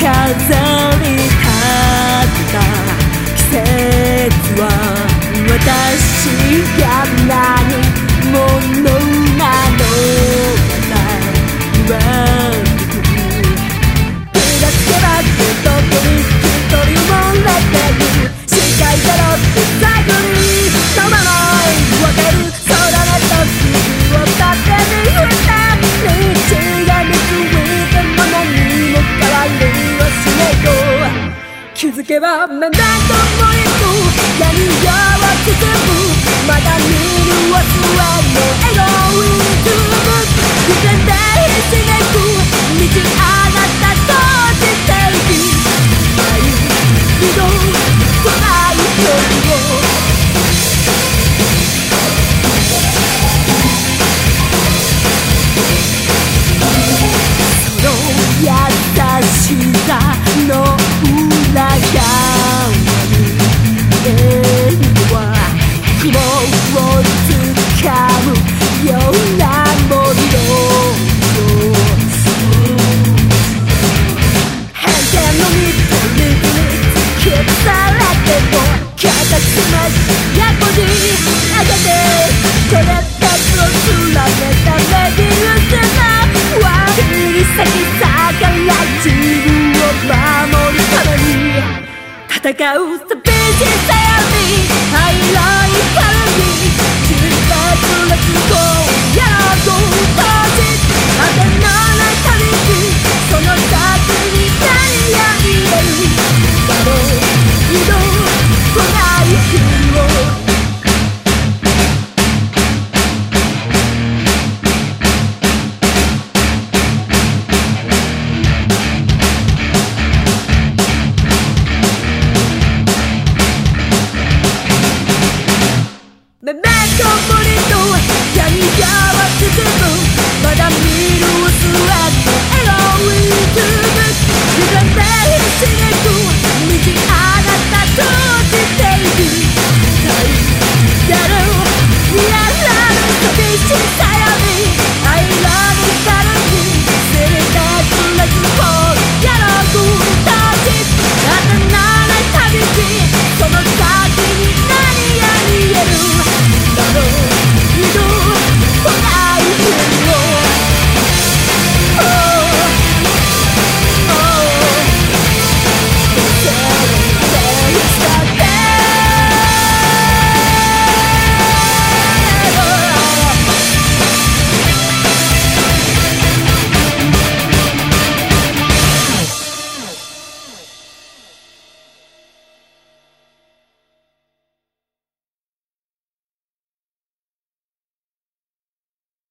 飾り立った季節はづけば目目ともにと闇がは包むまだ見るはすわのエゴイズム偶然でひしめく道あなたとしていく愛色とない夜をその優しさ。雲をつかむようなもの偏見の緑に消されて。も形ましやこにあげて取れだけを連戦う。寂しさより愛の怒り中絶まだ